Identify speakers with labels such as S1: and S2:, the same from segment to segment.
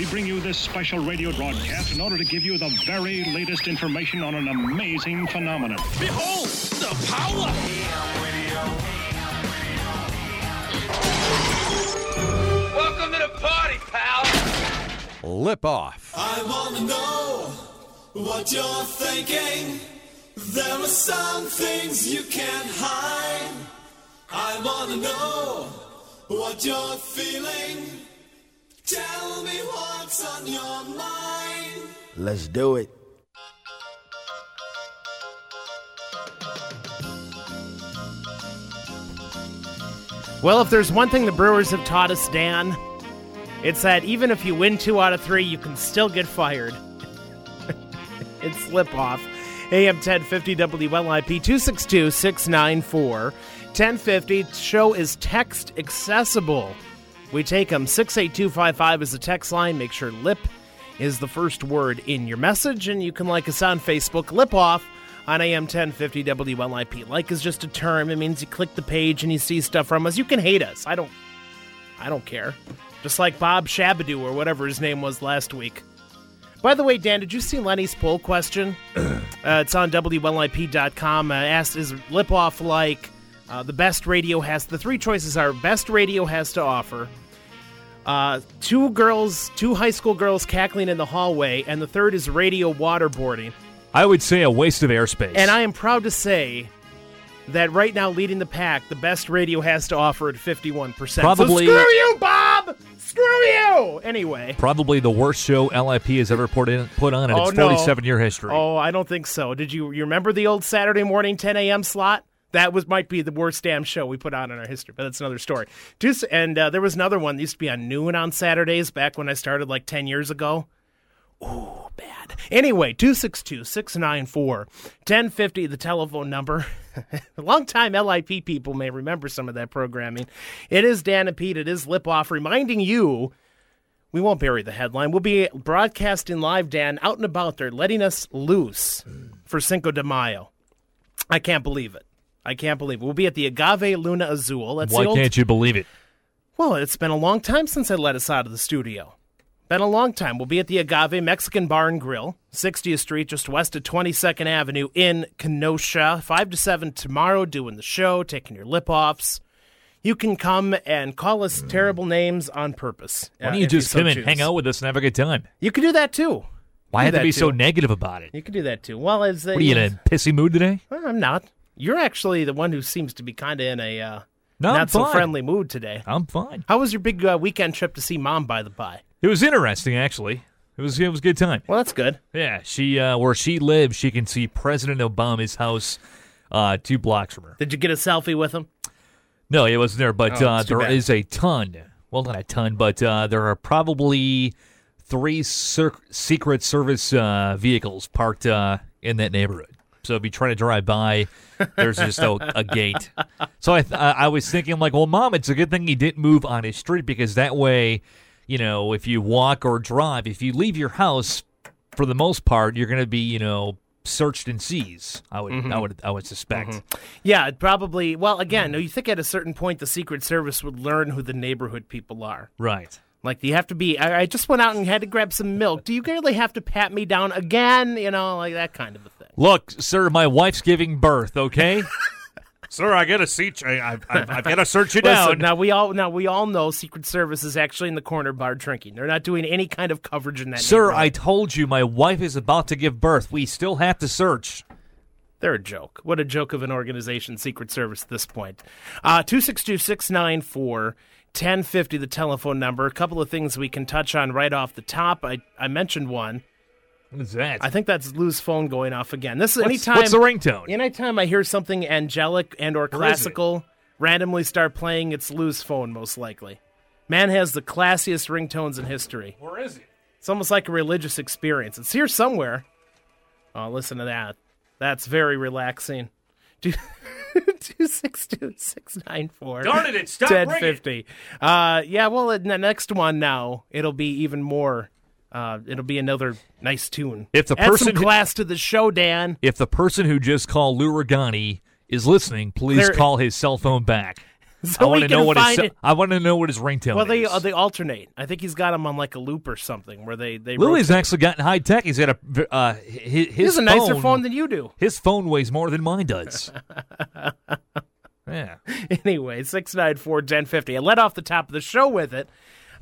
S1: We bring you this special radio broadcast in order to give you the very latest information on an amazing phenomenon.
S2: Behold the power! Welcome to the party, pal!
S3: Lip off.
S4: I wanna know what you're thinking. There are some things you can't hide. I wanna know what you're feeling. Tell me what's on your mind.
S5: Let's do it.
S6: Well, if there's one thing the Brewers have taught us, Dan, it's that even if you win two out of three, you can still get fired. it's slip off. AM 1050 WLIP 262 694 1050. Show is text accessible. We take them 68255 is the text line. Make sure lip is the first word in your message, and you can like us on Facebook. Lip off on AM 1050 WLIP. Like is just a term. It means you click the page and you see stuff from us. You can hate us. I don't I don't care. Just like Bob Shabadoo or whatever his name was last week. By the way, Dan, did you see Lenny's poll question? uh, it's on WLIP.com. Uh, asked, is Lip Off like uh, the best radio has? The three choices are best radio has to offer, uh, two girls, two high school girls cackling in the hallway, and the third is radio waterboarding.
S3: I would say a waste of airspace.
S6: And I am proud to say that right now, leading the pack, the best radio has to offer at 51%.
S3: Probably-
S6: So screw you, Bob! Screw you! Anyway.
S3: Probably the worst show LIP has ever put in put on in
S6: Oh,
S3: its
S6: no.
S3: 47 year history.
S6: Oh, I don't think so. Did you you remember the old Saturday morning 10 a.m. slot? That was might be the worst damn show we put on in our history, but that's another story. And uh, there was another one that used to be on noon on Saturdays back when I started like 10 years ago. Ooh, bad. Anyway, 262 694 1050, the telephone number. Longtime LIP people may remember some of that programming. It is Dan and Pete. It is Lip Off reminding you we won't bury the headline. We'll be broadcasting live, Dan, out and about. They're letting us loose for Cinco de Mayo. I can't believe it. I can't believe it. We'll be at the Agave Luna Azul. That's
S3: Why
S6: old,
S3: can't you believe it?
S6: Well, it's been a long time since I let us out of the studio. Been a long time. We'll be at the Agave Mexican Bar and Grill, 60th Street, just west of 22nd Avenue in Kenosha. 5 to 7 tomorrow, doing the show, taking your lip offs. You can come and call us terrible names on purpose.
S3: Why
S6: uh,
S3: don't you
S6: if
S3: just
S6: so
S3: come and hang out with us and have a good time?
S6: You can do that too.
S3: Why have to be so negative about it?
S6: You can do that too. Well, as
S3: What are you in a pissy mood today?
S6: I'm not. You're actually the one who seems to be kind of in a uh,
S3: No,
S6: not so friendly mood today.
S3: I'm fine.
S6: How was your big uh, weekend trip to see mom? By the by.
S3: It was interesting, actually. It was it was a good time.
S6: Well, that's good.
S3: Yeah, she uh, where she lives, she can see President Obama's house uh, two blocks from her.
S6: Did you get a selfie with him?
S3: No, it wasn't there, but
S6: Oh,
S3: uh, there
S6: bad.
S3: is a ton. Well, not a ton, but uh, there are probably three Secret Service uh, vehicles parked uh, in that neighborhood. So if you try to drive by, there's just a, a gate. So I, th- I was thinking, like, well, mom, it's a good thing he didn't move on his street because that way, you know, if you walk or drive, if you leave your house, for the most part, you're going to be, you know, searched and seized. I would,
S6: Mm-hmm.
S3: I would, I would suspect.
S6: Yeah, probably. Well, again, you think at a certain point the Secret Service would learn who the neighborhood people are.
S3: Right.
S6: Like, do you have to be? I, I just went out and had to grab some milk. Do you really have to pat me down again? You know, like that kind of a thing.
S3: Look, sir, my wife's giving birth. Okay, sir, I got a search. I, I've, I've, I've got to search you
S6: Listen,
S3: down.
S6: now we all now we all know Secret Service is actually in the corner bar drinking. They're not doing any kind of coverage in that.
S3: Sir, I told you my wife is about to give birth. We still have to search.
S6: They're a joke. What a joke of an organization, Secret Service, at this point. Uh, 262 694 1050, the telephone number. A couple of things we can touch on right off the top. I, I mentioned one.
S3: What is that?
S6: I think that's Lou's phone going off again. This is
S3: what's,
S6: anytime.
S3: what's the ringtone?
S6: Anytime I hear something angelic and or
S3: Where is it?
S6: classical randomly start playing, it's Lou's phone, most likely. Man has the classiest ringtones in history.
S3: Where is it?
S6: It's almost like a religious experience. It's here somewhere. Oh, listen to that. That's very relaxing. Two six two six nine four.
S3: Darn it, it stopped
S6: Ten fifty. Uh, yeah. Well, in the next one now, it'll be even more. Uh, it'll be another nice tune.
S3: If the
S6: Add
S3: person
S6: class to the show, Dan.
S3: If the person who just called Lou Rugani is listening, please call his cell phone back.
S6: So
S3: I want to know what his
S6: it.
S3: I want to know what his ringtone
S6: Well, they
S3: is.
S6: uh, they alternate. I think he's got him on like a loop or something where they they.
S3: Louis actually gotten high tech. He's got a uh, his, his
S6: He has a nicer phone than you do.
S3: his phone weighs more than mine does. yeah.
S6: anyway, six nine four ten fifty. I let off the top of the show with it.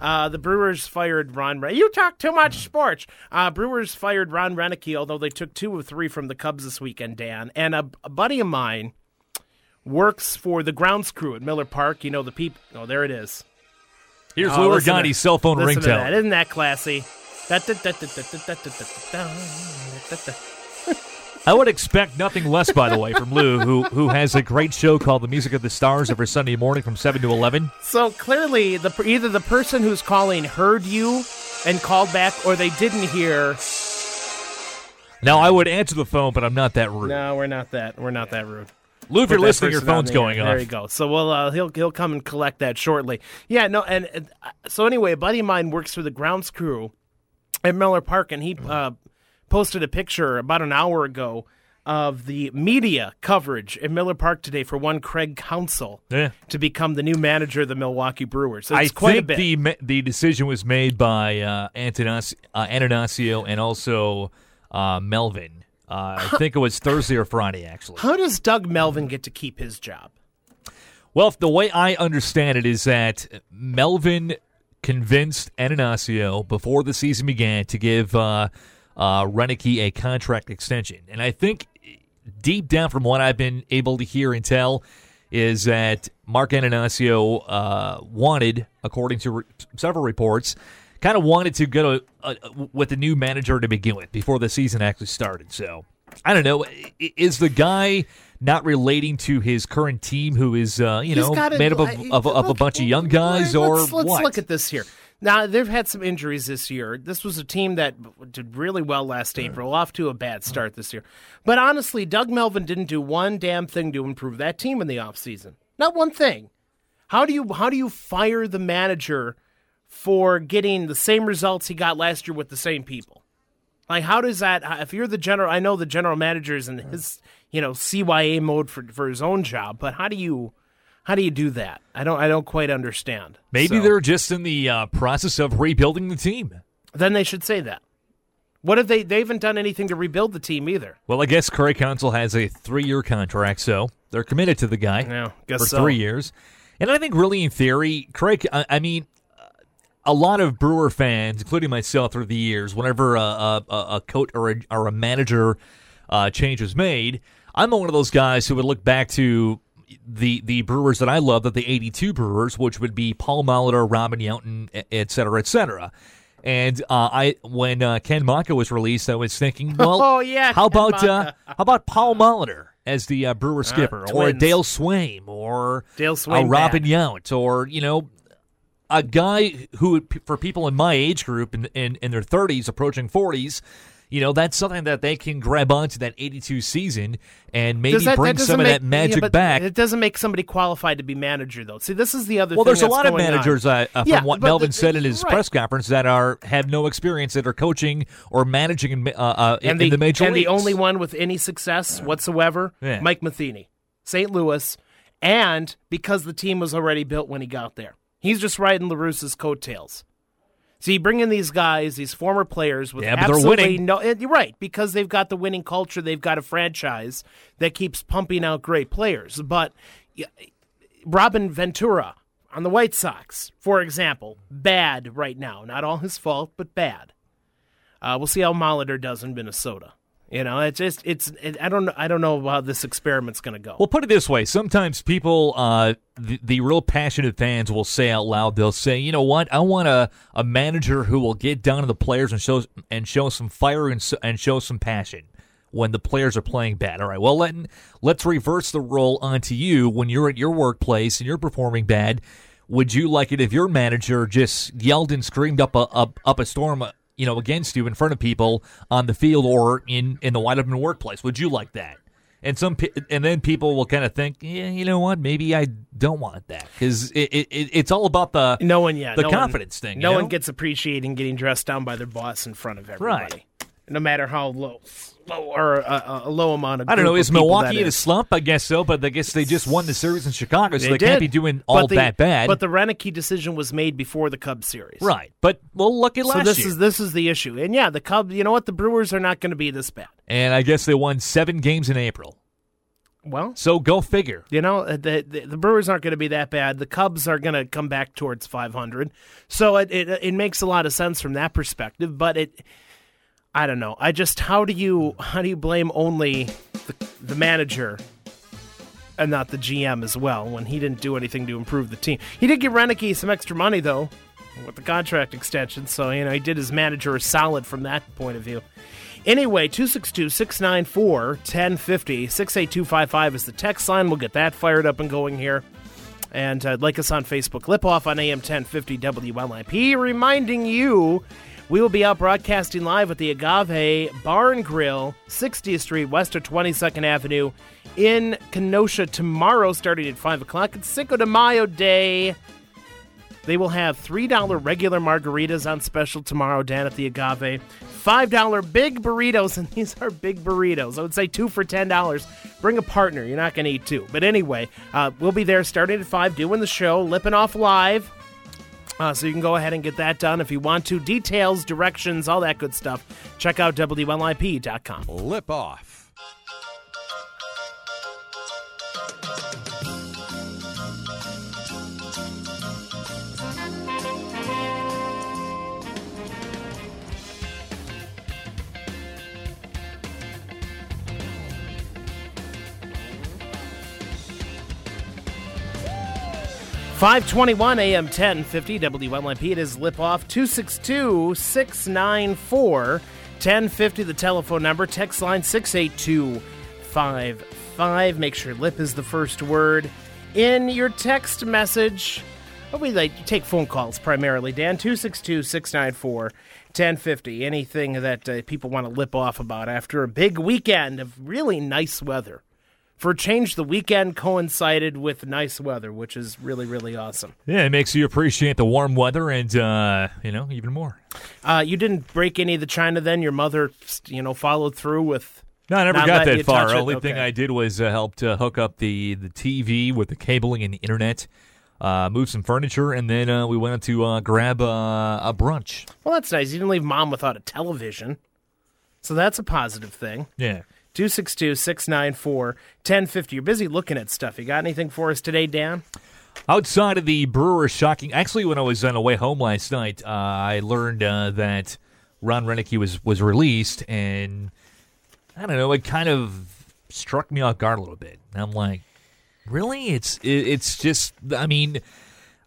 S6: Uh, the Brewers fired Ron. Ren- you talk too much sports. Uh, Brewers fired Ron Roenicke, although they took two of three from the Cubs this weekend. Dan and a, a buddy of mine works for the grounds crew at Miller Park. You know the people. Oh, there it is.
S3: Here's
S6: Oh,
S3: Lou
S6: to-
S3: cell phone
S6: to that.
S3: ringtone.
S6: Isn't that classy?
S3: I would expect nothing less, by the way, from Lou, who who has a great show called The Music of the Stars every Sunday morning from seven to eleven.
S6: So clearly, the either the person who's calling heard you and called back, or they didn't hear.
S3: Now I would answer the phone, but I'm not that rude.
S6: No, we're not that. We're not that rude.
S3: Lou, if you're listening, your phone's going off.
S6: There you go. So we'll uh, he'll he'll come and collect that shortly. Yeah, no, and, uh, so anyway, a buddy of mine works for the grounds crew at Miller Park, and he uh, posted a picture about an hour ago of the media coverage at Miller Park today for one Craig Counsell
S3: Yeah.
S6: to become the new manager of the Milwaukee Brewers. So
S3: I
S6: it's quite a
S3: think
S6: bit.
S3: the the decision was made by uh, Antonas- uh, Attanasio and also uh, Melvin. Uh, I think it was Thursday or Friday, actually.
S6: How does Doug Melvin get to keep his job?
S3: Well, the way I understand it is that Melvin convinced Attanasio before the season began to give uh, Roenicke a contract extension. And I think deep down from what I've been able to hear and tell is that Mark Attanasio uh, wanted, according to re- several reports, kind of wanted to go to, uh, with the new manager to begin with before the season actually started. So I don't know. Is the guy not relating to his current team, who is uh, you know
S6: gotta-
S3: made up of, of, of a bunch of young guys, or
S6: let's, let's
S3: what?
S6: look at this here. Now they've had some injuries this year. This was a team that did really well last April, off to a bad start this year. But honestly, Doug Melvin didn't do one damn thing to improve that team in the offseason. Not one thing. How do you how do you fire the manager for getting the same results he got last year with the same people? Like, how does that? Uh, if you're the general, I know the general manager is in his, you know, CYA mode for for his own job, but how do you, how do you do that? I don't, I don't quite understand.
S3: Maybe
S6: So,
S3: they're just in the uh, process of rebuilding the team.
S6: then they should say that. What have they? They haven't done anything to rebuild the team either.
S3: Well, I guess Craig Counsell has a three-year contract, so they're committed to the guy
S6: Yeah, guess
S3: for
S6: so.
S3: three years. And I think, really, in theory, Craig. I, I mean, a lot of Brewer fans, including myself, through the years, whenever a, a, a coach or a, or a manager uh, change was made, I'm one of those guys who would look back to the the Brewers that I love, that the '82 Brewers, which would be Paul Molitor, Robin Yount, et cetera, et cetera. And uh, I, when uh, Ken Macha was released, I was thinking, well,
S6: Oh, yeah,
S3: how
S6: Ken
S3: about uh, how about Paul Molitor as the uh, Brewer skipper, or. Dale Sveum, or
S6: Dale
S3: a
S6: Sveum
S3: Robin
S6: bad.
S3: Yount, or you know, a guy who, for people in my age group in, in, in their 30s, approaching 40s, you know, that's something that they can grab onto that 82 season and maybe
S6: that-
S3: bring
S6: that
S3: some of
S6: make-
S3: that magic
S6: yeah,
S3: back.
S6: It doesn't make somebody qualified to be manager, though. See, this is the other.
S3: Well, there's a lot of managers, uh, uh, from
S6: Yeah,
S3: what Melvin
S6: the-
S3: said in his
S6: right.
S3: press conference, that are have no experience that are coaching or managing in, uh, uh, in,
S6: and the,
S3: in the major
S6: and
S3: leagues.
S6: the only one with any success whatsoever,
S3: Yeah.
S6: Mike Matheny, St. Louis, and because the team was already built when he got there, he's just riding La Russa's coattails. So you bring in these guys, these former players with
S3: Yeah,
S6: absolutely
S3: winning.
S6: no. and You're right because they've got the winning culture. They've got a franchise that keeps pumping out great players. But Robin Ventura on the White Sox, for example, bad right now. Not all his fault, but bad. Uh, we'll see how Molitor does in Minnesota. You know, it's just it's. It, I don't. I don't know how this experiment's going to go.
S3: Well, put it this way: sometimes people, uh, the, the real passionate fans, will say out loud, they'll say, "You know what? I want a, a manager who will get down to the players and show and show some fire and, and show some passion when the players are playing bad." All right, well, let let's reverse the role onto you when you're at your workplace and you're performing bad. Would you like it if your manager just yelled and screamed up a up, up a storm? You know, against you in front of people on the field or in, in the wide open workplace. Would you like that? and some and then people will kind of think, yeah, you know what? Maybe I don't want that because it, it, it it's all about the
S6: no one yet.
S3: the
S6: no one-
S3: confidence thing. you
S6: No
S3: know?
S6: one gets appreciated in getting dressed down by their boss in front of everybody.
S3: right.
S6: no matter how low, low or a, a low amount of.
S3: I don't know. Is Milwaukee in a slump? I guess so, but I guess they just won the series in Chicago, so
S6: They,
S3: they, can't be doing all
S6: the-
S3: that bad.
S6: But the Roenicke decision was made before the Cubs series,
S3: right. But well, look at
S6: So
S3: last
S6: this
S3: year.
S6: is this is the issue, and yeah, the Cubs. You know what? The Brewers are not going to be this bad.
S3: and I guess they won seven games in April.
S6: Well,
S3: So go figure.
S6: You know, uh, the, the, the Brewers aren't going to be that bad. The Cubs are going to come back towards 500. So it, it it makes a lot of sense from that perspective, but it I don't know. I just how do you how do you blame only the, the manager and not the GM as well when he didn't do anything to improve the team? He did give Roenicke some extra money though with the contract extension, so you know, he did his manager a solid from that point of view. Anyway, 262 694 1050. 68255 is the text line. We'll get that fired up and going here. And uh, like us on Facebook, Lip Off on AM 1050 WLIP. Reminding you, we will be out broadcasting live at the Agave Barn Grill, 60th Street, west of 22nd Avenue in Kenosha tomorrow, starting at 5 o'clock. It's Cinco de Mayo Day. They will have $3 regular margaritas on special tomorrow down at the Agave. $5 big burritos, and these are big burritos. I would say two for $10. Bring a partner. You're not going to eat two. But anyway, uh, we'll be there starting at 5, doing the show, lipping off live. Uh, so you can go ahead and get that done if you want to. Details, directions, all that good stuff. Check out WLIP.com.
S5: Lip off.
S6: Five twenty-one AM ten fifty WLIP. It is lip off 262 694 1050, The telephone number. Text line six eight two five five. Make sure lip is the first word in your text message. But we like take phone calls primarily. Dan 262 694 1050. Anything that uh, people want to lip off about after a big weekend of really nice weather. For a change, the weekend coincided with nice weather, which is really, really awesome.
S3: Yeah, it makes you appreciate the warm weather and, uh, you know, even more.
S6: Uh, you didn't break any of the china then? Your mother, you know, followed through with.
S3: No, I never
S6: Not
S3: got that far. Only thing I did was uh, helped uh, hook up the, the TV with the cabling and the internet, uh, move some furniture, and then uh, we went to uh, grab uh, a brunch.
S6: Well, that's nice. You didn't leave mom without a television. So that's a positive thing.
S3: Yeah.
S6: 262 694 1050. You're busy looking at stuff. You got anything for us today, Dan?
S3: Outside of the Brewers' shocking, actually, when I was on the way home last night, uh, I learned uh, that Ron Roenicke was was released, and I don't know, it kind of struck me off guard a little bit. I'm like, really? It's it, it's just, I mean,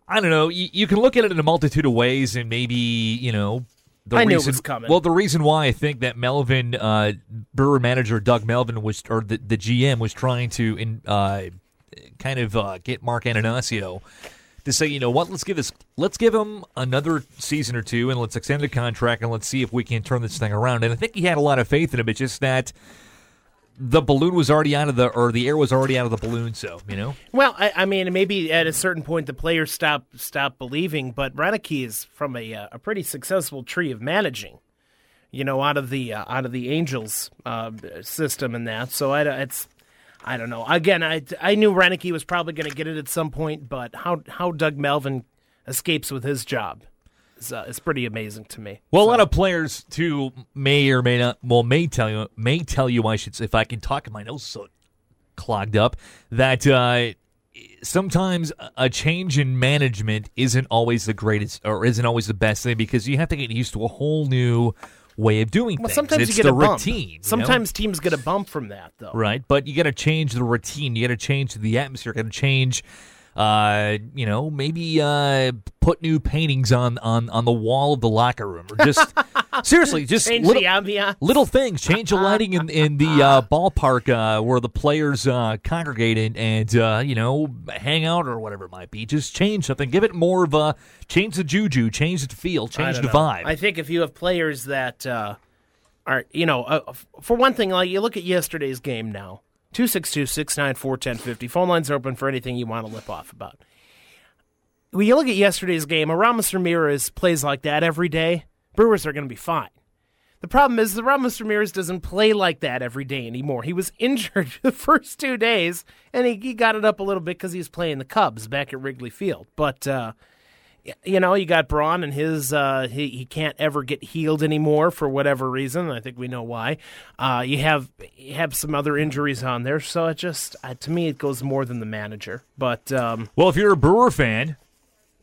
S3: I don't know. You, you can look at it in a multitude of ways, and maybe you know. The
S6: I
S3: reason. Well, the reason why I think that Melvin, uh, Brewer manager Doug Melvin was, or the, the GM was trying to in, uh, kind of uh, get Mark Attanasio to say, you know what, let's give this, let's give him another season or two, and let's extend the contract, and let's see if we can turn this thing around. And I think he had a lot of faith in him. It's just that the balloon was already out of the, or the air was already out of the balloon. So you know,
S6: Well, I, I mean, maybe at a certain point the players stop stop believing, but Roenicke is from a uh, a pretty successful tree of managing. You know, out of the uh, out of the Angels uh, system and that. So I, it's I don't know. Again, I I knew Roenicke was probably going to get it at some point, but how how Doug Melvin escapes with his job is uh, is pretty amazing to me.
S3: Well, a lot of players too may or may not. Well, may tell you, may tell you. I should, if I can talk, my nose so clogged up that uh, sometimes a change in management isn't always the greatest or isn't always the best thing because you have to get used to a whole new way of doing
S6: Well,
S3: things.
S6: sometimes
S3: it's
S6: you get
S3: the
S6: a bump.
S3: routine. you know?
S6: Sometimes teams get a bump from that, though.
S3: right? But you got to change the routine. You got to change the atmosphere. You got to change. Uh, you know, maybe uh, put new paintings on, on, on the wall of the locker room, or just seriously, just
S6: Change
S3: little,
S6: the ambiance.
S3: little things. Change the lighting in, in the uh, ballpark uh, where the players uh, congregate and, and uh, you know hang out or whatever it might be. Just change something. Give it more of a change the juju, change the feel, change the
S6: know.
S3: vibe.
S6: I think if you have players that uh, are, you know, uh, for one thing, like you look at yesterday's game now 262 694 1050. Phone lines are open for anything you want to lip off about. When you look at yesterday's game, Aramis Ramirez plays like that every day. Brewers are going to be fine. The problem is the Aramis Ramirez doesn't play like that every day anymore. He was injured the first two days, and he, he got it up a little bit because he was playing the Cubs back at Wrigley Field. But uh, you know, you got Braun and his uh, he he can't ever get healed anymore for whatever reason. I think we know why. Uh, you have you have some other injuries on there, so it just uh, to me it goes more than the manager. But um,
S3: Well, if you're a Brewer fan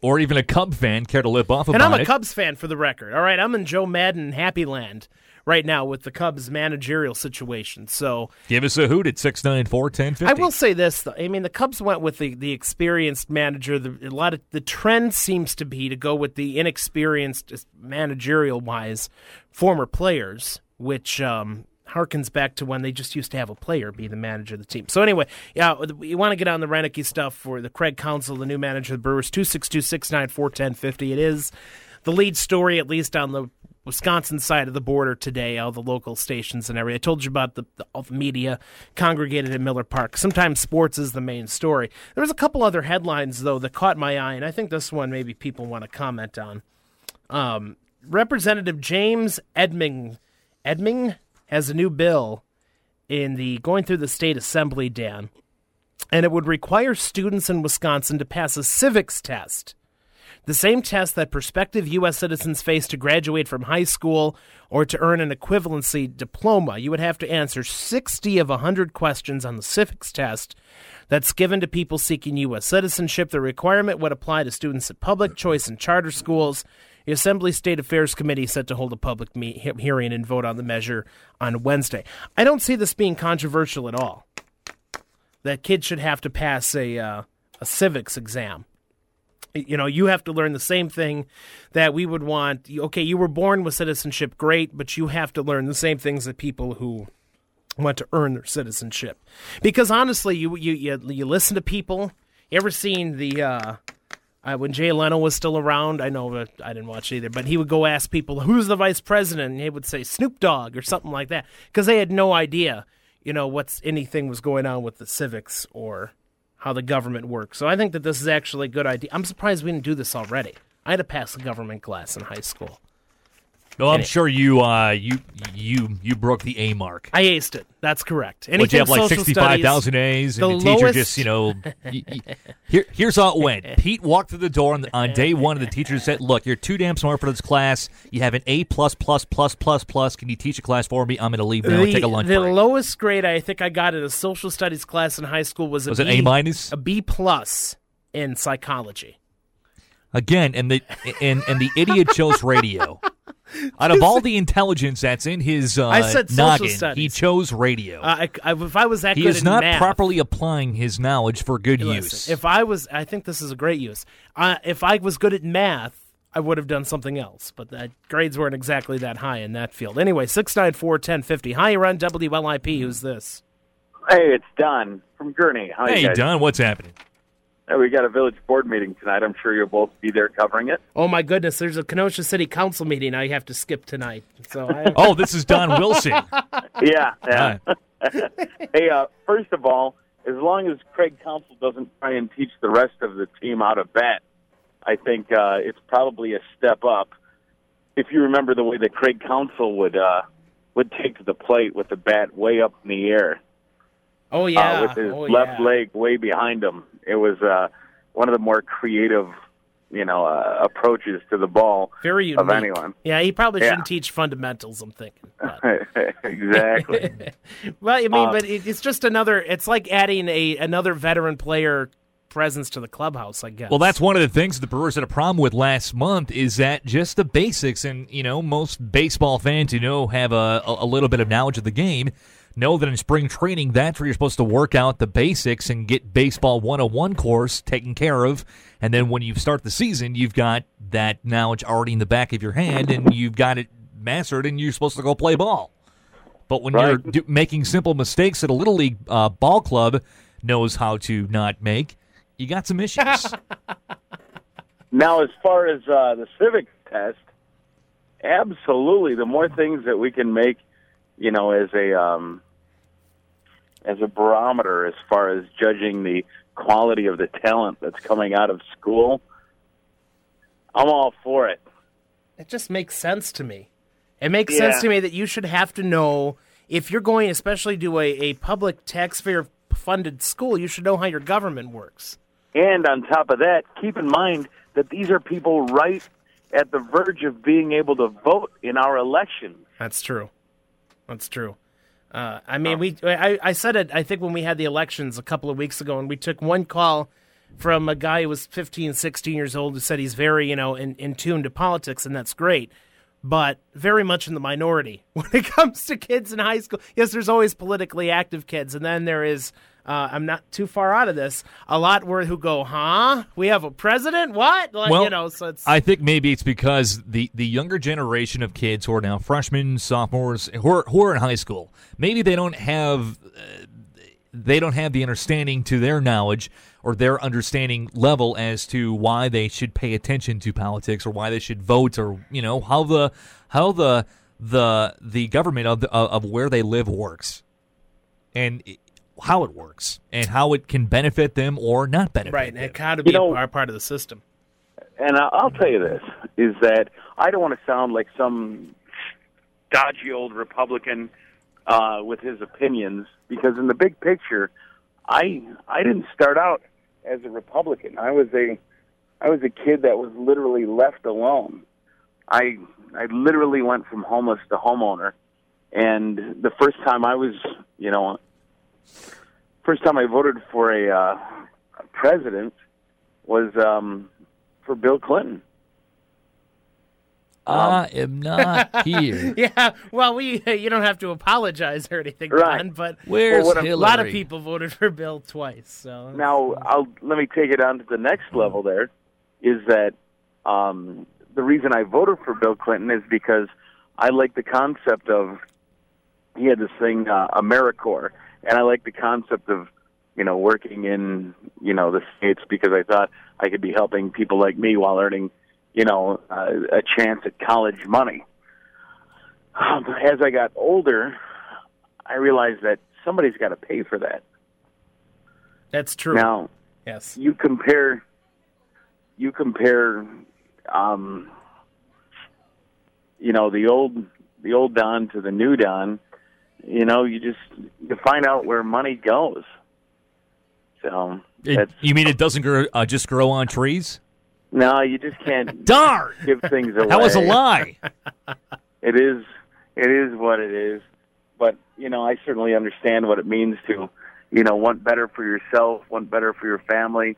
S3: or even a Cub fan, care to lip off about
S6: and I'm a
S3: it?
S6: Cubs fan for the record. All right, I'm in Joe Maddon Happy Land right now with the Cubs managerial situation. So
S3: Give us a hoot at six nine four ten fifty.
S6: I will say this though. I mean, the Cubs went with the, the experienced manager. The, a lot of the trend seems to be to go with the inexperienced, managerial wise, former players, which um, harkens back to when they just used to have a player be the manager of the team. So anyway, yeah, you want to get on the Roenicke stuff for the Craig Counsell, the new manager of the Brewers, two six two six nine four ten fifty. It is the lead story, at least on the Wisconsin side of the border today, all the local stations and everything. I told you about the, the, all the media congregated in Miller Park. Sometimes sports is the main story. There was a couple other headlines though that caught my eye, and I think this one maybe people want to comment on. Um, Representative James Edming Edming has a new bill in the going through the state assembly, Dan, and it would require students in Wisconsin to pass a civics test the same test that prospective U.S. citizens face to graduate from high school or to earn an equivalency diploma. You would have to answer 60 of 100 questions on the civics test that's given to people seeking U.S. citizenship. The requirement would apply to students at public, choice, and charter schools. The Assembly State Affairs Committee set to hold a public me- he- hearing and vote on the measure on Wednesday. I don't see this being controversial at all. That kids should have to pass a uh, a civics exam you know you have to learn the same thing that we would want. Okay you were born with citizenship great but you have to learn the same things that people who want to earn their citizenship. Because honestly you you you, listen to people. You ever seen the uh uh, when Jay Leno was still around, I know I didn't watch either, but he would go ask people, "Who's the vice president?" and he would say Snoop Dogg or something like that, because they had no idea, you know, what's anything was going on with the civics or how the government works. So I think that this is actually a good idea. I'm surprised we didn't do this already. I had to pass a government class in high school.
S3: Well, I'm sure you uh you you you broke the A mark.
S6: I aced it. That's correct.
S3: Would you have like sixty five thousand A's, and
S6: the
S3: the, teacher
S6: lowest-
S3: just you know. here, here's how it went. Pete walked through the door on, on day one, and the teacher said, "Look, you're too damn smart for this class. You have an A plus plus plus plus plus. Can you teach a class for me? I'm going to leave now and take a lunch
S6: the
S3: break."
S6: lowest grade I think I got in a social studies class in high school was a
S3: Was it A minus?
S6: A B plus in psychology.
S3: Again, and the and and the idiot chose radio. Out of all the intelligence that's in his uh,
S6: I said social
S3: noggin, he chose radio.
S6: Uh, I, I, if I was that
S3: he
S6: good
S3: is
S6: in
S3: not
S6: math,
S3: properly applying his knowledge for good
S6: Listen,
S3: use.
S6: If I was, I think this is a great use. Uh, if I was good at math, I would have done something else. But the grades weren't exactly that high in that field. Anyway, six nine four ten fifty. Hi, you're on WLIP. Who's this?
S5: Hey, it's Don from Gurnee. How
S3: hey,
S5: you guys?
S3: Don, what's happening?
S5: Hey, we got a village board meeting tonight. I'm sure you'll both be there covering it.
S6: Oh my goodness, there's a Kenosha City Council meeting I have to skip tonight. So I,
S3: Oh, this is Don Wilson.
S5: Yeah, yeah.
S3: Hi.
S5: hey, uh, first of all, as long as Craig Counsell doesn't try and teach the rest of the team how to bat, I think uh, it's probably a step up. If you remember the way that Craig Counsell would uh, would take to the plate with the bat way up in the air,
S6: oh yeah,
S5: uh, with his
S6: oh,
S5: left
S6: yeah.
S5: leg way behind him. It was uh, one of the more creative, you know, uh, approaches to the ball
S6: very unique.
S5: of anyone.
S6: Yeah, he probably
S5: Yeah.
S6: shouldn't teach fundamentals. I'm thinking.
S5: Exactly.
S6: well, I mean,
S5: Uh,
S6: but it's just another. It's like adding a another veteran player presence to the clubhouse. I guess.
S3: Well, that's one of the things the Brewers had a problem with last month is that just the basics, and you know, most baseball fans you know have a, a, a little bit of knowledge of the game know that in spring training, that's where you're supposed to work out the basics and get baseball 101 course taken care of. And then when you start the season, you've got that knowledge already in the back of your hand, and you've got it mastered, and you're supposed to go play ball. But when you're do, making simple mistakes that a little league uh, ball club knows how to not make, you got some issues.
S5: Now, as far as uh, the civic test, absolutely, the more things that we can make, you know, as a um, as a barometer as far as judging the quality of the talent that's coming out of school, I'm all for it.
S6: it just makes sense to me. It makes sense to me that you should have to know if you're going, especially to a, a public taxpayer funded school, you should know how your government works.
S5: And on top of that, keep in mind that these are people right at the verge of being able to vote in our elections.
S6: That's true. That's true. Uh, I mean, we I, I said it. I think when we had the elections a couple of weeks ago, and we took one call from a guy who was 15, 16 years old who said he's very, you know, in, in tune to politics, and that's great, but very much in the minority when it comes to kids in high school. Yes, there's always politically active kids, and then there is. Uh, I'm not too far out of this. A lot where who go, huh? We have a president? What? Like,
S3: Well,
S6: you know, so it's
S3: I think maybe it's because the, the younger generation of kids who are now freshmen, sophomores, who are, who are in high school, maybe they don't have uh, they don't have the understanding to their knowledge or their understanding level as to why they should pay attention to politics or why they should vote or you know how the how the the the government of the, of where they live works and how it works and how it can benefit them or not benefit them
S6: right.
S3: them.
S6: It got to be
S5: know-
S6: a part, part of the system.
S5: And I- I'll tell you this: is that I don't want to sound like some dodgy old Republican uh, with his opinions, because in the big picture, I I didn't start out as a Republican. I was a I was a kid that was literally left alone. I I literally went from homeless to homeowner, and the first time I was, you know, first time I voted for a uh, president was um, for Bill Clinton.
S3: I am not here.
S6: Yeah, well, we you don't have to apologize or anything,
S5: Right.
S6: Don, but
S3: Where's
S5: Well, what I'm-
S6: a
S3: Hillary?
S6: lot of people voted for Bill twice. So
S5: Now, I'll let me take it on to the next level. There is that um, the reason I voted for Bill Clinton is because I like the concept of he had this thing uh, AmeriCorps, and I like the concept of you know working in you know the states because I thought I could be helping people like me while earning you know uh, a chance at college money. Um, as I got older, I realized that somebody's got to pay for that.
S6: that's true.
S5: Now,
S6: yes,
S5: you compare you compare um you know the old the old don to the new don you know you just you find out where money goes so
S3: It- you mean it doesn't grow, uh, just grow on trees?
S5: no you just can't
S3: Darn!
S5: give things away
S3: That was a lie.
S5: it is it is what it is but you know i certainly understand what it means to you know want better for yourself want better for your family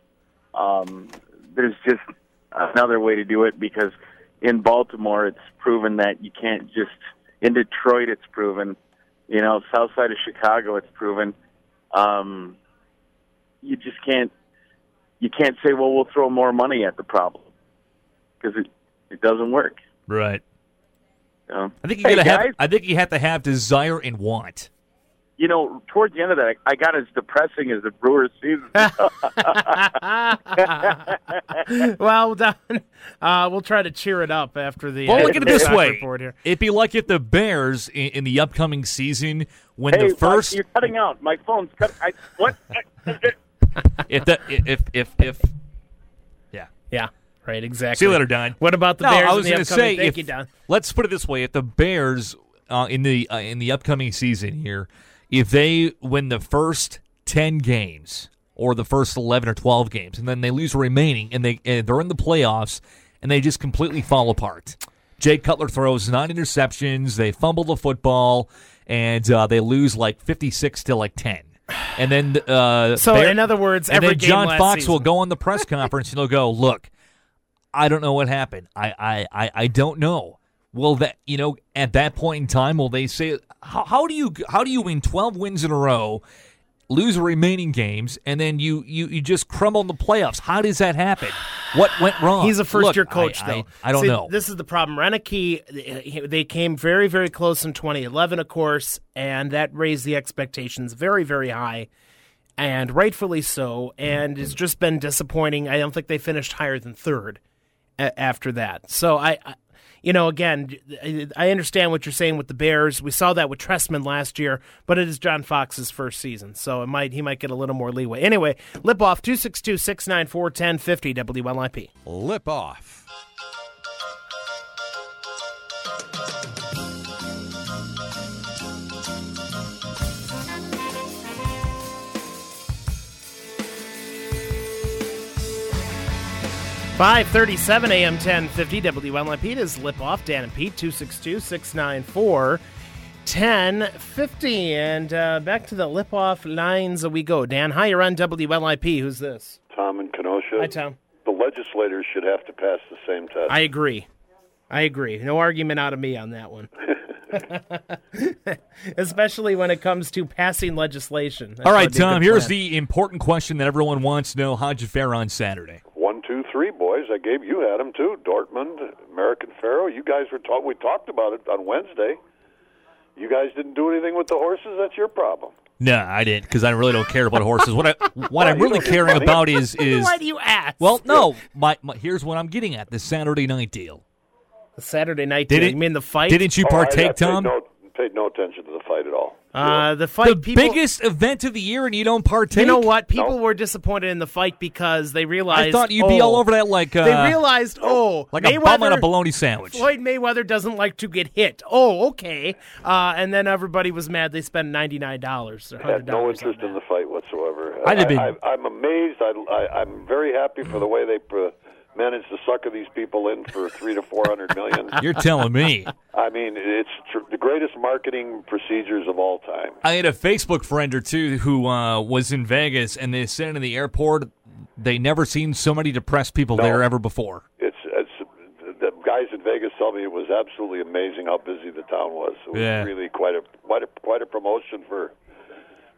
S5: um there's just another way to do it because in baltimore it's proven that you can't just in detroit it's proven you know south side of chicago it's proven um you just can't you can't say well we'll throw more money at the problem because it it doesn't work
S3: Right.
S5: so.
S3: I think you
S5: Hey,
S3: gotta have. I think you have to have desire and want.
S5: You know, towards the end of that, I got as depressing as the Brewers season.
S6: well, Don, uh, we'll try to cheer it up after the.
S3: Well,
S6: uh,
S3: look at it this way.
S6: report here.
S3: It'd be like if the Bears in, in the upcoming season, when
S5: hey,
S3: the first,
S5: Mike, you're cutting out. My phone's cut. I, what?
S3: if the if if if, yeah.
S6: Yeah, right. Exactly.
S3: See you later, Don.
S6: What about the
S3: no,
S6: Bears
S3: I was gonna say,
S6: Thank
S3: if,
S6: you, Don.
S3: let's put it this way: if the Bears uh, in the uh, in the upcoming season here, if they win the first ten games or the first eleven or twelve games, and then they lose the remaining, and they and they're in the playoffs, and they just completely fall apart. Jay Cutler throws nine interceptions. They fumble the football, and uh, they lose like fifty-six to like ten. And then, uh,
S6: So, in other words,
S3: and
S6: every
S3: then John Fox will go on the press conference and he'll go, "Look, I don't know what happened. I, I, I, I don't know. Will that you know at that point in time will they say how, how do you how do you win twelve wins in a row, lose the remaining games, and then you you, you just crumble in the playoffs? How does that happen? What went wrong?
S6: He's a first
S3: Look,
S6: year coach,
S3: I,
S6: though.
S3: I, I don't
S6: See,
S3: know.
S6: This is the problem. Roenicke, they came very, very close in 2011, of course, and that raised the expectations very, very high, and rightfully so. And it's just been disappointing. I don't think they finished higher than third a- after that. So I. You know, again, I understand what you're saying with the Bears. We saw that with Trestman last year, but it is John Fox's first season, so it might he might get a little more leeway. Anyway, lip off 262 694 1050 WLIP.
S7: Lip off.
S6: 537 AM 1050 WLIP. It is Lip Off. Dan and Pete, 262 694 1050. And uh, back to the Lip Off lines we go. Dan, hi, you're on WLIP. Who's this?
S7: Tom and Kenosha.
S6: Hi, Tom.
S7: The legislators should have to pass the same test.
S6: I agree. I agree. No argument out of me on that one. Especially when it comes to passing legislation. That
S3: All right,
S6: would be a
S3: Tom, here's the important question that everyone wants to know. How'd you fare on Saturday?
S7: One, two, three, boys. I gave you had them too. Dortmund, American Pharoah. You guys were talk. We talked about it on Wednesday. You guys didn't do anything with the horses. That's your problem.
S3: No, I didn't because I really don't care about horses. What I what I'm really caring about is is
S6: Why do you ask?
S3: well, no. My, my here's what I'm getting at: the Saturday night deal.
S6: The Saturday night
S3: Did
S6: deal.
S3: it-
S6: You mean the fight?
S3: Didn't you
S7: Oh, I- I
S3: partake,
S7: paid
S3: Tom?
S7: No, paid no attention to the fight at all.
S6: Uh, the fight.
S3: the
S6: people,
S3: biggest event of the year, and you don't partake.
S6: You know what? People
S7: Nope.
S6: were disappointed in the fight because they realized.
S3: I thought you'd be
S6: oh,
S3: all over that like uh,
S6: They realized, oh,
S3: like a bum on a bologna sandwich.
S6: Floyd Mayweather doesn't like to get hit. Oh, okay. Uh, and then everybody was mad. They spent ninety nine dollars or
S7: I
S6: hundred
S7: had no interest in the fight whatsoever.
S3: I'd have been-
S7: I, I, I'm amazed. I, I, I'm very happy for the way they uh, managed to sucker these people in for three to four hundred million.
S3: You're telling me.
S7: I mean, it's tr- the greatest marketing procedures of all time.
S3: I had a Facebook friend or two who uh, was in Vegas, and they said in the airport they never seen so many depressed people
S7: No.
S3: there ever before.
S7: It's it's the guys in Vegas tell me it was absolutely amazing how busy the town was. It was
S3: Yeah.
S7: really quite a quite a quite a promotion for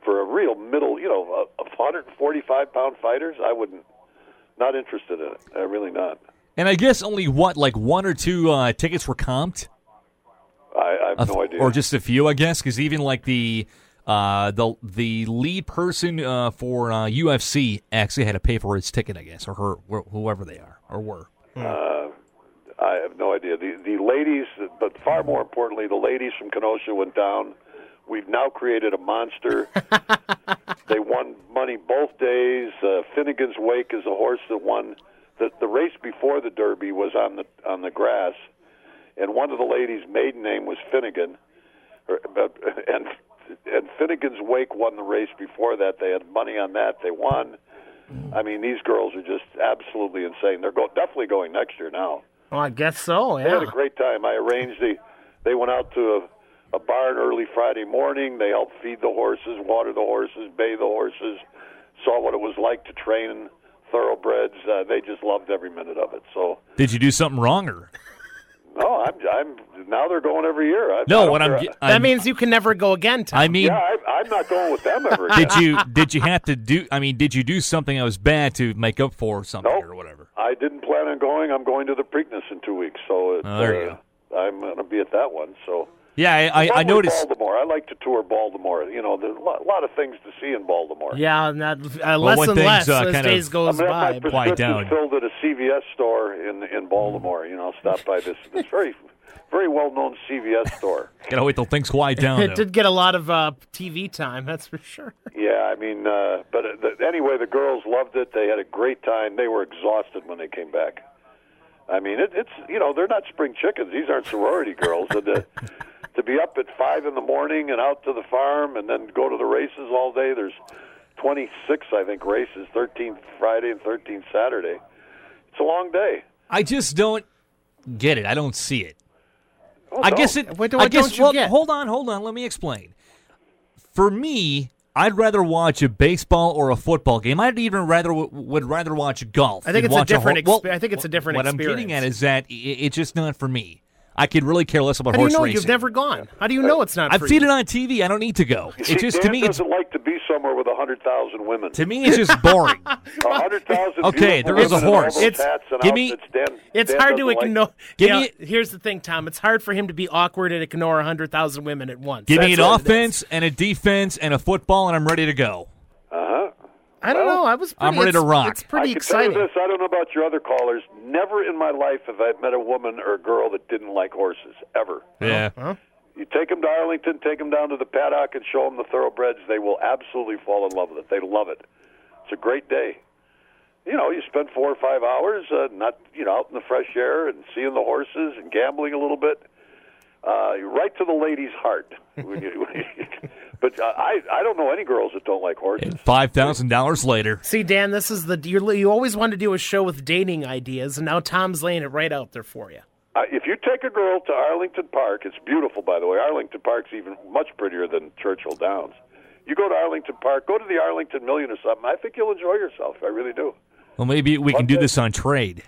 S7: for a real middle, you know, a, a 145 pound fighters. I wouldn't not interested in it. Uh, really not.
S3: And I guess only what, like one or two uh, tickets were comped,
S7: I, I have no idea.
S3: or just a few, I guess, because even like the uh, the the lead person uh, for uh, UFC actually had to pay for his ticket, I guess, or her, wh- whoever they are or were.
S7: I have no idea. The the ladies, but far more importantly, the ladies from Kenosha went down. We've now created a monster. they won money both days. Uh, Finnegan's Wake is a horse that won. The the race before the Derby was on the on the grass, and one of the ladies' maiden name was Finnegan, Or- but- and and Finnegan's Wake won the race before that. They had money on that. They won. I mean, these girls are just absolutely insane. They're go- definitely going next year now.
S6: Well, I guess so.
S7: They had a great time. I arranged the. They went out to a, a barn early Friday morning. They helped feed the horses, water the horses, bathe the horses. Saw what it was like to train thoroughbreds. Uh, they just loved every minute of it. So
S3: Did you do something wrong, or
S7: no, I'm. I'm now they're going every year. I, I
S3: no?
S7: don't
S3: What I'm,
S7: care.
S3: ge-
S6: that means you can never go again. Tom.
S3: I mean,
S7: yeah, I, I'm not going with them ever again.
S3: did you did you have to do? I mean, did you do something that was bad to make up for something
S7: Nope.
S3: or whatever?
S7: I didn't plan on going. I'm going to the Preakness in two weeks, so it,
S3: Oh, there you
S7: uh, I'm going to be at that one. So
S3: Yeah, I, I, I noticed.
S7: Baltimore. I like to tour Baltimore. You know, there's a lot, lot of things to see in Baltimore.
S6: yeah, and that, uh, less
S3: when
S6: and
S3: things,
S6: less
S3: uh,
S6: as
S3: kind of-
S6: days goes
S7: I'm gonna
S6: by.
S7: have my
S3: Quiet down.
S7: filled at a CVS store in in Baltimore. You know, stop by this this very very well known CVS store.
S3: Gotta wait till things quiet down.
S6: it
S3: though.
S6: did get a lot of uh, TV time, that's for sure.
S7: Yeah, I mean, uh, but uh, the, anyway, the girls loved it. They had a great time. They were exhausted when they came back. I mean, it, it's you know they're not spring chickens. These aren't sorority girls. And to, to be up at five in the morning and out to the farm and then go to the races all day. There's 26, I think, races. 13 Friday and 13 Saturday. It's a long day.
S3: I just don't get it. I don't see it.
S7: Oh,
S3: I
S7: no.
S3: guess it.
S6: What-
S3: I guess. well,
S6: get?
S3: hold on, hold on. Let me explain. For me, I'd rather watch a baseball or a football game. I'd even rather would rather watch golf.
S6: I think it's a
S3: watch
S6: different
S3: hor-
S6: expe- I think it's a different
S3: What I'm getting at is that i- it's just not for me. I could really care less about
S6: How do you
S3: horse
S6: know
S3: racing.
S6: you've never gone? How do you know it's not
S3: I've
S6: for
S3: seen it on TV. I don't need to go.
S7: See,
S3: It just to me, it's
S7: doesn't like to be somewhere with a hundred thousand women.
S3: to me, it's just boring.
S7: A hundred thousand.
S3: Okay, there is a
S7: women in all
S3: horse.
S7: those
S3: It's-
S7: hats
S3: give me-
S7: Dan,
S6: It's
S7: Dan
S6: hard to
S7: doesn't like-
S6: ignore.
S3: Give
S6: yeah,
S3: me-
S6: here's the thing, Tom. It's hard for him to be awkward and ignore hundred thousand women at once.
S3: Give me an
S6: what it is.
S3: offense and a defense and a football, and I'm ready to go.
S6: I don't
S7: Well,
S6: know. I was. Pretty,
S3: I'm ready to
S6: it's-
S3: rock.
S6: It's pretty
S7: I can tell you
S6: exciting.
S7: this: I don't know about your other callers. Never in my life have I met a woman or a girl that didn't like horses. Ever.
S3: Yeah.
S7: You take them to Arlington, take them down to the paddock, and show them the thoroughbreds. They will absolutely fall in love with it. They love it. It's a great day. You know, you spend four or five hours, uh, not you know, out in the fresh air and seeing the horses and gambling a little bit. Uh, right to the lady's heart. When you, But uh, I I don't know any girls that don't like horses.
S3: And five thousand dollars later.
S6: See, Dan, this is the you you always wanted to do a show with dating ideas, and now Tom's laying it right out there for you.
S7: Uh, if you take a girl to Arlington Park, it's beautiful, by the way. Arlington Park's even much prettier than Churchill Downs. You go to Arlington Park, go to the Arlington Million or something. I think you'll enjoy yourself. I really do.
S3: Well, maybe we can do this on trade.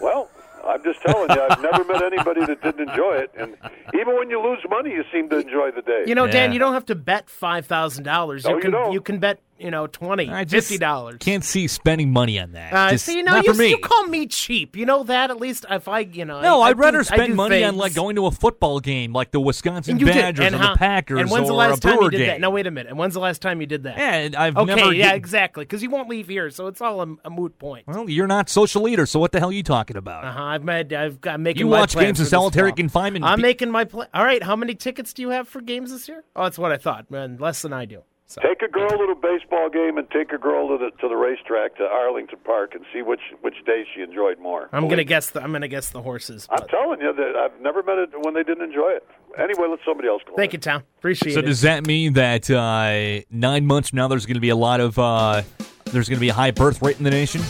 S7: Well, I'm just telling you, I've never met anybody that didn't enjoy it. And even when you lose money, you seem to enjoy the day.
S6: You know, Dan,
S3: Yeah.
S6: you don't have to bet five thousand dollars.
S7: No,
S6: You
S7: you
S6: can
S7: don't.
S6: can bet you know twenty,
S3: I just
S6: fifty dollars.
S3: Can't see spending money on that.
S6: Uh,
S3: Just
S6: see, you know, you, you call me cheap. You know that at least if I, you know.
S3: no,
S6: I,
S3: I'd
S6: I
S3: rather
S6: do-
S3: spend money on like going to a football game, like the Wisconsin
S6: And
S3: Badgers
S6: and
S3: or
S6: how-
S3: the Packers,
S6: And when's the
S3: or
S6: last
S3: a
S6: time you did
S3: game.
S6: that? No, wait a minute. And when's the last time you did that?
S3: Yeah, I've
S6: okay,
S3: never.
S6: yeah, exactly. Because you won't leave here, so it's all a, a moot point.
S3: Well, you're not social leader, so what the hell are you talking about?
S6: Uh huh. I've made. I've got making.
S3: You watch games in solitary confinement.
S6: I'm
S3: Be-
S6: making my plan. All right. How many tickets do you have for games this year? Oh, that's what I thought. Man, less than I do. So.
S7: Take a girl to the baseball game and take a girl to the to the racetrack to Arlington Park and see which which day she enjoyed more.
S6: I'm gonna guess. The, I'm gonna guess the horses.
S7: I'm telling you that I've never met it when they didn't enjoy it. Anyway, let somebody else go.
S6: Thank you, Tom. Appreciate
S3: So
S6: it.
S3: So does that mean that uh, nine months from now there's going to be a lot of uh, there's going to be a high birth rate in the nation?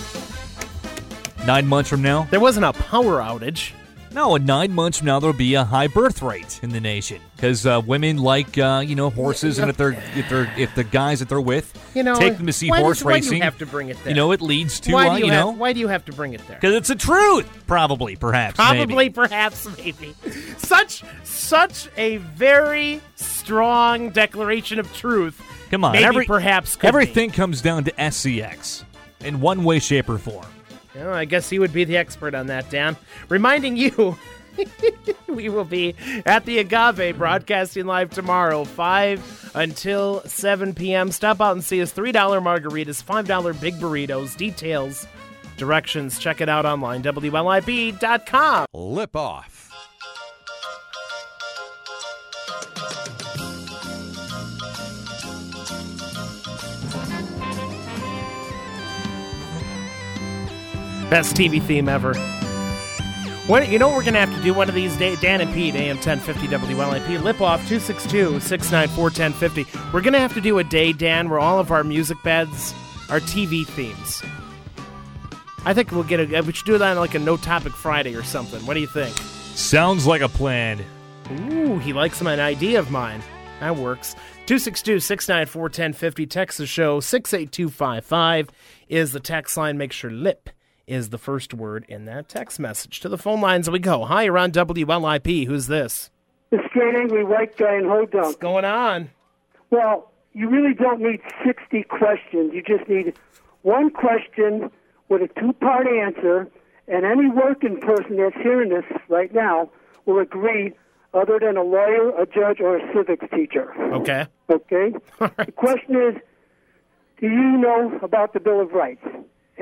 S3: Nine months from now?
S6: there wasn't a power outage.
S3: No, in nine months from now there'll be a high birth rate in the nation because uh, women like uh, you know horses, and if they're if they're if the guys that they're with
S6: You know,
S3: take them to see
S6: why
S3: horse
S6: does- why do you
S3: racing,
S6: have to bring it there?
S3: You know, it leads to
S6: why
S3: uh,
S6: you,
S3: you
S6: have,
S3: know
S6: Why do you have to bring it there?
S3: because it's the truth, probably, perhaps,
S6: Probably,
S3: maybe.
S6: perhaps, maybe. Such, such a very strong declaration of truth.
S3: Come on,
S6: maybe
S3: every-
S6: perhaps could be.
S3: Everything comes down to SCX in one way, shape, or form.
S6: Well, I guess he would be the expert on that, Dan. Reminding you, we will be at the Agave broadcasting live tomorrow, 5 until 7 p.m. Stop out and see us. $3 margaritas, $5 big burritos. Details, directions, check it out online, WLIP.com.
S8: Lip off.
S6: Best TV theme ever. What you know what we're gonna have to do one of these days, Dan and Pete, AM 1050 WLIP, lip off 262-694-1050. We're gonna have to do a day, Dan, where all of our music beds are TV themes. I think we'll get a we should do that on like a no topic Friday or something. What do you think?
S3: Sounds like a plan.
S6: Ooh, he likes an idea of mine. That works. 262-694-1050. Text the show. 68255 is the text line. Make sure lip is the first word in that text message. To the phone lines we go. Hi, you're on WLIP. Who's this?
S9: the straight angry white guy in
S6: What's going on?
S9: Well, you really don't need 60 questions. You just need one question with a two part answer, and any working person that's hearing this right now will agree, other than a lawyer, a judge, or a civics teacher.
S6: Okay.
S9: Okay? The question is Do you know about the Bill of Rights?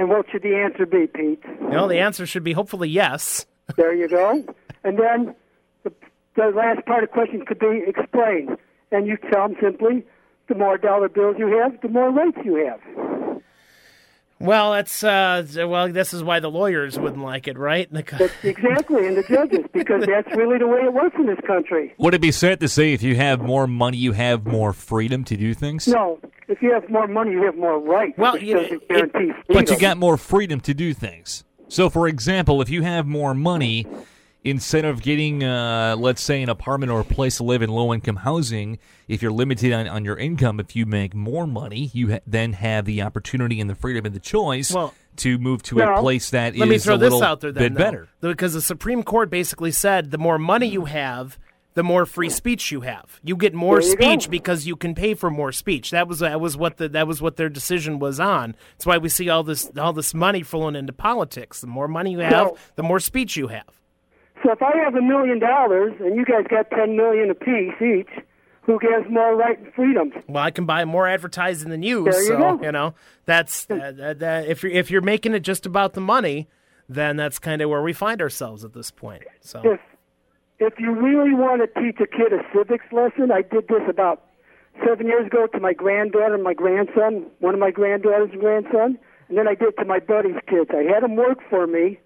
S9: And what should the answer be, Pete?
S6: No, the answer should be hopefully yes.
S9: There you go. And then the, the last part of the question could be explained. And you tell them simply, the more dollar bills you have, the more rights you have.
S6: Well, that's uh well, this is why the lawyers wouldn't like it, right?
S9: That's exactly, and the judges, because that's really the way it works in this country.
S3: Would it be sad to say if you have more money, you have more freedom to do things?
S9: No, if you have more money, you have more rights.
S6: Well, you- it-
S3: But you got more freedom to do things. So, for example, if you have more money, instead of getting, uh, let's say, an apartment or a place to live in low income housing, if you're limited on, on your income, if you make more money, you ha- then have the opportunity and the freedom and the choice
S6: Well-
S3: to move to
S9: Well,
S3: a place that is
S6: Let me throw
S3: a
S6: this
S3: little
S6: out there then,
S3: bit
S6: though.
S3: better.
S6: because the Supreme Court basically said the more money you have, the more free speech you have. You get more
S9: you
S6: speech
S9: go.
S6: because you can pay for more speech. That was that was what the that was what their decision was on. That's why we see all this all this money flowing into politics. The more money you have,
S9: Well-
S6: the more speech you have.
S9: So if I have a million dollars and you guys got ten million apiece each, who gets more right and freedom?
S6: Well, I can buy more advertising than you,
S9: There you
S6: so
S9: go.
S6: you know that's that, that, that, if you're if you're making it just about the money, then that's kind of where we find ourselves at this point. So
S9: If if you really want to teach a kid a civics lesson, I did this about seven years ago to my granddaughter and my grandson, one of my granddaughters and grandson, and then I did to my buddy's kids. I had them work for me,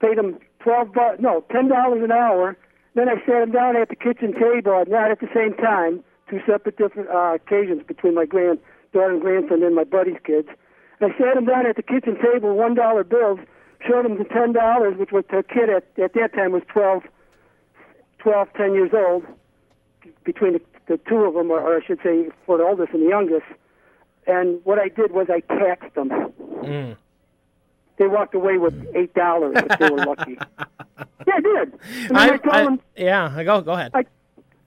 S9: paid them twelve bu- no ten dollars an hour. Then I sat them down at the kitchen table, not at the same time, two separate different uh, occasions between my granddaughter and grandson and my buddy's kids. And I sat them down at the kitchen table, one dollar bills, showed them the ten dollars, which was a kid at at that time was twelve, twelve, ten years old, between the, the two of them, or, or I should say, for the oldest and the youngest. And what I did was I taxed them.
S6: Mm.
S9: They walked away with eight dollars if they were lucky. Yeah, I did. And I,
S6: I,
S9: told
S6: I-
S9: them,
S6: yeah, I go go ahead.
S9: I,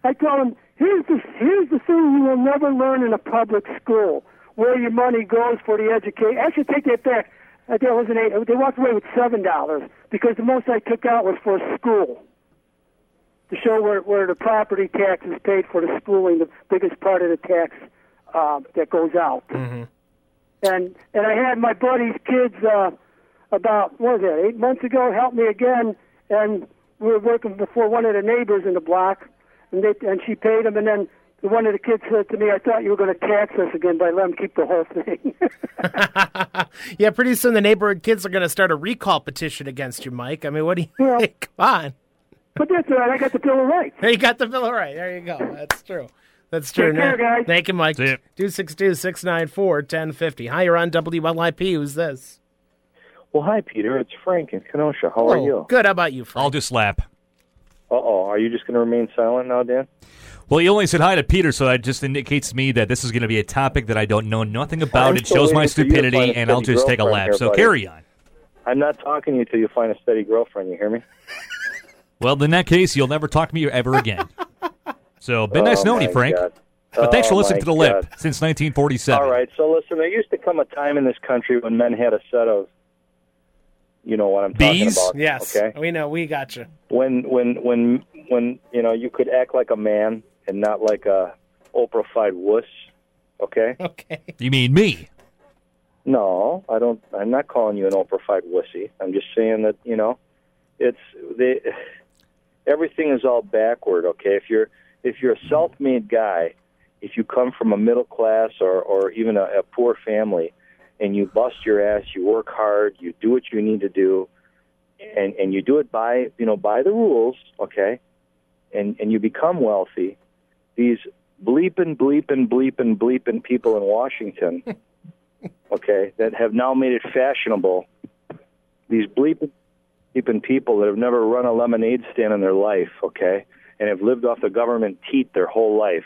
S9: I told them, here's the here's the thing you will never learn in a public school, where your money goes for the education. Should take that back. I think it was an eight. They walked away with seven dollars because the most I took out was for school. To show where where the property tax is paid for the schooling, the biggest part of the tax uh, that goes out.
S6: Mm-hmm.
S9: And and I had my buddy's kids uh, about what was that eight months ago helped me again, and we were working before one of the neighbors in the block, and they and she paid them, and then one of the kids said to me, "I thought you were going to tax us again by letting them keep the whole thing."
S6: Yeah, pretty soon the neighborhood kids are going to start a recall petition against you, Mike. I mean, what do you
S9: Well-
S6: think? Come on.
S9: but that's all right. I got the bill of rights.
S6: You got the bill of right. There you go. That's true. That's true.
S9: Take care, guys.
S6: Thank you, Mike.
S3: See
S6: 262 694 1050. Hi, you're on WLIP. Who's this?
S8: Well, hi, Peter. It's Frank in Kenosha. How are
S6: Oh,
S8: you?
S6: Good. How about you, Frank?
S3: I'll just slap.
S8: Uh oh. Are you just going to remain silent now, Dan?
S3: Well, you only said hi to Peter, so that just indicates to me that this is going to be a topic that I don't know nothing about.
S8: I'm
S3: it
S8: still
S3: shows my
S8: waiting for you to find
S3: stupidity, and I'll just take a
S8: girlfriend
S3: lap.
S8: here,
S3: So
S8: buddy.
S3: carry on.
S8: I'm not talking to you till you find a steady girlfriend. You hear me?
S3: Well, in that case, you'll never talk to me ever again. So, been nice
S8: Oh,
S3: knowing you, Frank.
S8: God.
S3: But thanks for
S8: Oh,
S3: listening
S8: my
S3: to the lip since 1947.
S8: All right. So listen, there used to come a time in this country when men had a set of, you know what I'm
S3: Bees?
S8: talking about.
S6: Yes.
S8: Okay.
S6: We know. We got you.
S8: When when when when you know you could act like a man and not like a Oprah-fied wuss. Okay.
S6: Okay.
S3: You mean me?
S8: No, I don't. I'm not calling you an Oprah-fied wussy. I'm just saying that you know, it's the everything is all backward. Okay, if you're if you're a self-made guy, if you come from a middle class or or even a, a poor family, and you bust your ass, you work hard, you do what you need to do, and and you do it by you know by the rules. Okay, and and you become wealthy. These bleeping, bleeping, bleeping, bleeping people in Washington okay, that have now made it fashionable. These bleeping, bleeping people that have never run a lemonade stand in their life, okay, and have lived off the government teat their whole life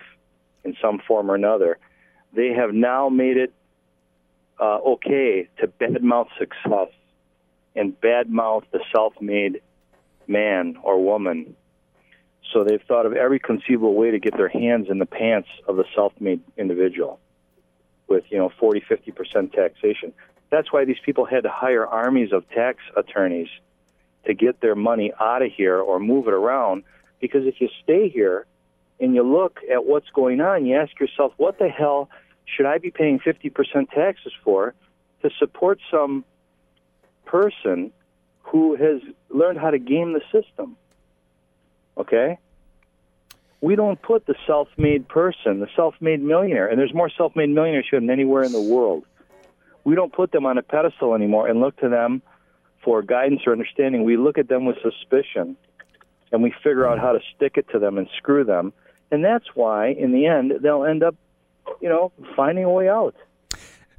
S8: in some form or another, they have now made it uh, okay to badmouth success and badmouth the self-made man or woman. So they've thought of every conceivable way to get their hands in the pants of the self-made individual with you know 40 50 percent taxation that's why these people had to hire armies of tax attorneys to get their money out of here or move it around because if you stay here and you look at what's going on you ask yourself what the hell should i be paying 50 percent taxes for to support some person who has learned how to game the system okay we don't put the self-made person, the self-made millionaire, and there's more self-made millionaires here than anywhere in the world. We don't put them on a pedestal anymore and look to them for guidance or understanding. We look at them with suspicion, and we figure out how to stick it to them and screw them. And that's why, in the end, they'll end up, you know, finding a way out.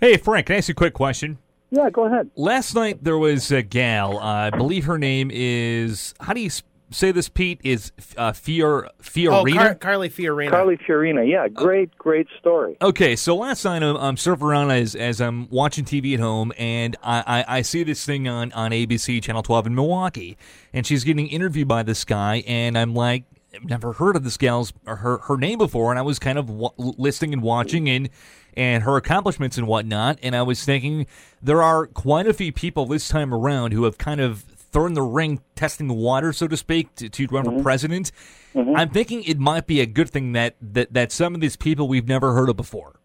S3: Hey, Frank, can I ask you a quick question?
S8: Yeah, go ahead.
S3: Last night there was a gal. Uh, I believe her name is. How do you say this, Pete? Is uh, Fior
S6: Oh,
S3: Fiorina?
S6: Car- Carly Fiorina.
S8: Carly Fiorina, yeah, great, great story.
S3: Okay, so last night I'm, I'm surfing around as, as I'm watching TV at home, and I, I, I see this thing on, on ABC Channel 12 in Milwaukee, and she's getting interviewed by this guy, and I'm like, I've never heard of this gal's or her her name before, and I was kind of w- listening and watching and and her accomplishments and whatnot, and I was thinking there are quite a few people this time around who have kind of thrown the ring, testing the water, so to speak, to, to run for mm-hmm. president. Mm-hmm. I'm thinking it might be a good thing that, that that some of these people we've never heard of before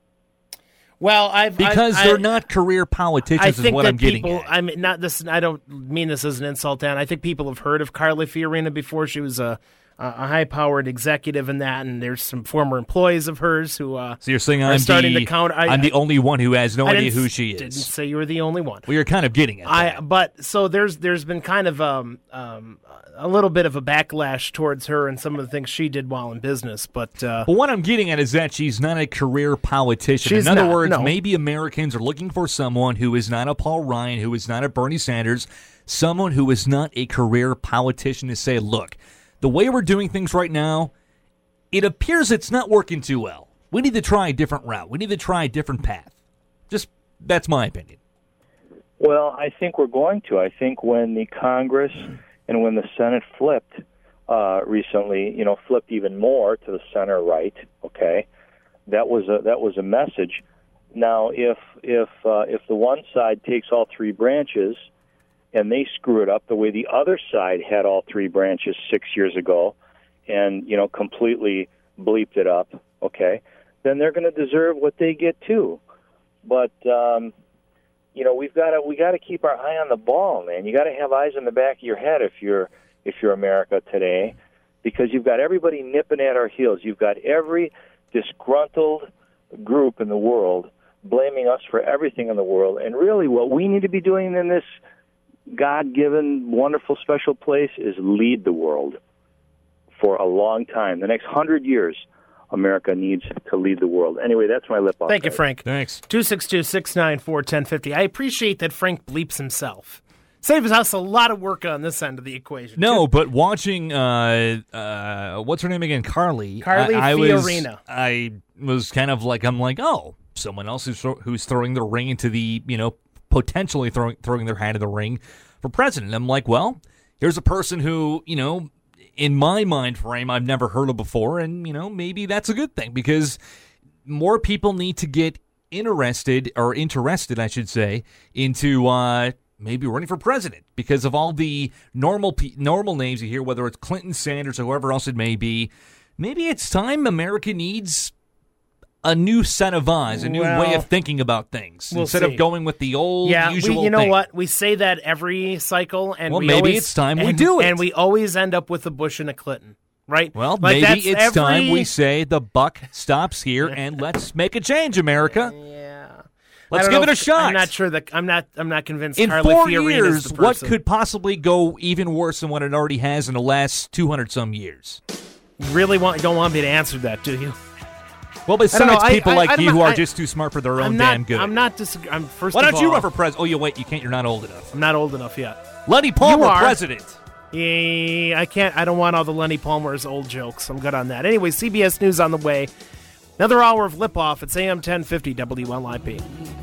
S6: Well, I've
S3: because
S6: I,
S3: they're
S6: I,
S3: not career politicians.
S6: I
S3: is what
S6: that
S3: I'm getting
S6: people.
S3: at.
S6: I mean, not this. I don't mean this as an insult. Dan, I think people have heard of Carly Fiorina before. She was a a high-powered executive in that, and there's some former employees of hers who. Uh,
S3: So you're saying
S6: are
S3: I'm
S6: starting
S3: the
S6: to count. I,
S3: I'm the only one who has no
S6: I
S3: idea who she
S6: Didn't
S3: is.
S6: say you were the only one.
S3: Well, you're kind of getting it.
S6: I but so there's there's been kind of um um a little bit of a backlash towards her and some of the things she did while in business, but uh,
S3: But what I'm getting at is that she's not a career politician.
S6: She's
S3: in other
S6: not,
S3: words,
S6: no.
S3: maybe Americans are looking for someone who is not a Paul Ryan, who is not a Bernie Sanders, someone who is not a career politician to say, look, the way we're doing things right now, it appears it's not working too well. We need to try a different route. We need to try a different path. Just that's my opinion.
S8: Well, I think we're going to. I think when the Congress and when the Senate flipped uh, recently, you know, flipped even more to the center right. Okay, that was a that was a message. Now, if if uh, if the one side takes all three branches and they screw it up the way the other side had all three branches six years ago, and you know completely bleeped it up, okay, then they're going to deserve what they get too. But um, you know we've got to we got to keep our eye on the ball, man. You got to have eyes in the back of your head if you're if you're America today, because you've got everybody nipping at our heels. You've got every disgruntled group in the world blaming us for everything in the world, and really what we need to be doing in this God-given, wonderful, special place is lead the world for a long time. The next hundred years, America needs to lead the world. Anyway, that's my lip off.
S6: thank you. Frank.
S3: Thanks.
S6: 262-694-1050. I appreciate that Frank bleeps himself. Saves us a lot of work on this end of the equation.
S3: No, but watching uh uh what's her name again? Carly.
S6: Carly
S3: I, I was,
S6: Fiorina.
S3: I was kind of like I'm like, oh, someone else who's who's throwing their ring into the, you know, potentially throwing throwing their hand in the ring for president. I'm like, well, here's a person who, you know, in my mind frame I've never heard of before and, you know, maybe that's a good thing because more people need to get interested or interested, I should say, into uh, maybe running for president because of all the normal normal names you hear, whether it's Clinton, Sanders, or whoever else it may be. Maybe it's time America needs a new set of eyes, a new way of thinking about things
S6: we'll
S3: instead
S6: see.
S3: of going with the old
S6: yeah,
S3: usual
S6: we, you know
S3: thing.
S6: what? We say that every cycle, and
S3: Well,
S6: we
S3: maybe
S6: always-
S3: it's time we do it.
S6: And we always end up with a Bush and a Clinton, right?
S3: Well,
S6: Like,
S3: maybe
S6: that's
S3: it's
S6: every-
S3: time we say the buck stops here and let's make a change, America.
S6: Yeah.
S3: Let's give
S6: know
S3: it a shot.
S6: I'm not sure that I'm not. I'm not convinced.
S3: In four
S6: Fiorina's
S3: years, what could possibly go even worse than what it already has in the last 200 some years?
S6: You really want? Don't want me to answer that, do you?
S3: Well,
S6: I
S3: besides
S6: know,
S3: people
S6: I-
S3: like
S6: I'm
S3: you who are
S6: I-
S3: just too smart for their own
S6: not.
S3: damn good.
S6: I'm not disagreeing. I'm first.
S3: Why don't you
S6: all,
S3: run for president? Oh, you wait, you can't. You're not old enough.
S6: I'm not old enough yet.
S3: Lenny Palmer, president.
S6: Yeah, I can't. I don't want all the Lenny Palmer's old jokes. I'm good on that. Anyway, CBS News on the way. Another hour of lip off. It's AM 1050 WLIP.